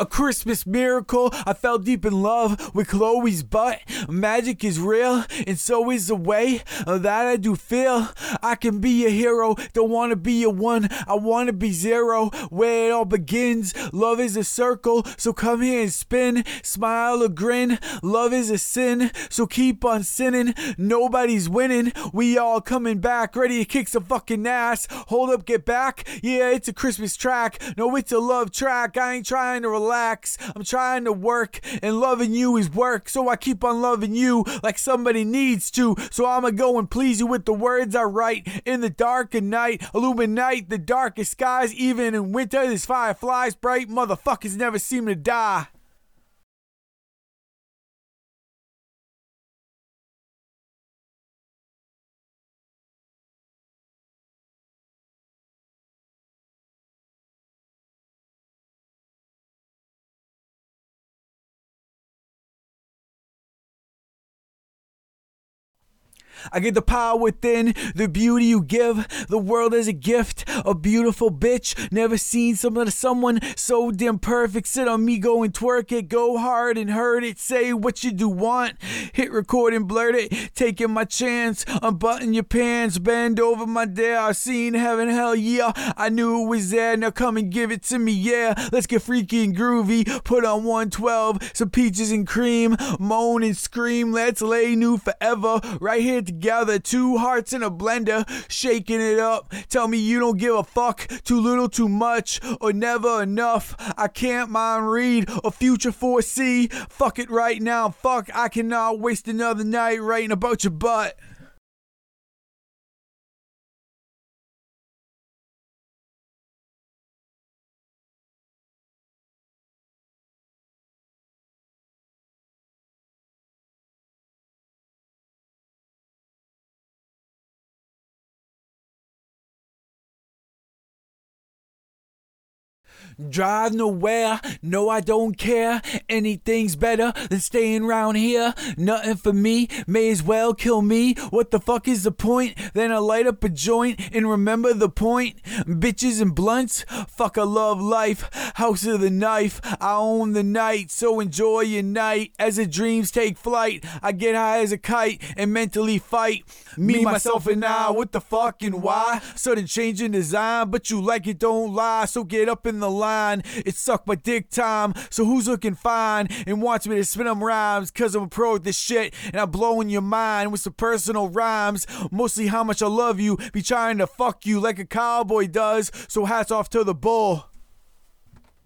A Christmas miracle. I fell deep in love with Chloe's butt. Magic is real, and so is the way uh, that I do feel. I can be a hero. Don't wanna be a one. I wanna be zero. Where it all begins. Love is a circle, so come here and spin. Smile or grin. Love is a sin, so keep on sinning. Nobody's winning. We all coming back, ready to kick some fucking ass. Hold up, get back. Yeah, it's a Christmas track. No, it's a love track. I ain't trying to relax relax. I'm trying to work, and loving you is work. So I keep on loving you like somebody needs to. So I'ma go and please you with the words I write. In the dark of night, illuminate the darkest skies. Even in winter, this fire flies bright. Motherfuckers never seem to die. I get the power within, the beauty you give. The world as a gift, a beautiful bitch. Never seen something someone so damn perfect. Sit on me, go and twerk it, go hard and hurt it. Say what you do want. Hit record and blurt it. Taking my chance, unbutton your pants, bend over my dare. I seen heaven, hell yeah. I knew it was there. Now come and give it to me, yeah. Let's get freaky and groovy. Put on 112, some peaches and cream. Moan and scream. Let's lay new forever. Right here together, two hearts in a blender, shaking it up. Tell me you don't give a fuck, too little, too much, or never enough. I can't mind read a future foresee. Fuck it right now, fuck, I cannot waste another night writing about your butt. Drive nowhere, no, I don't care. Anything's better than staying around here. Nothing for me, may as well kill me. What the fuck is the point? Then I light up a joint and remember the point. Bitches and blunts, fuck, I love life. House of the knife, I own the night, so enjoy your night. As the dreams take flight, I get high as a kite and mentally fight. Me, myself, and I, what the fuck and why? Sudden change in design, but you like it, don't lie. So get up in line. It's suck my dick time. So who's looking fine and wants me to spin them rhymes? Cause I'm a pro at this shit and I'm blowing your mind with some personal rhymes. Mostly how much I love you. Be trying to fuck you like a cowboy does. So hats off to the bull.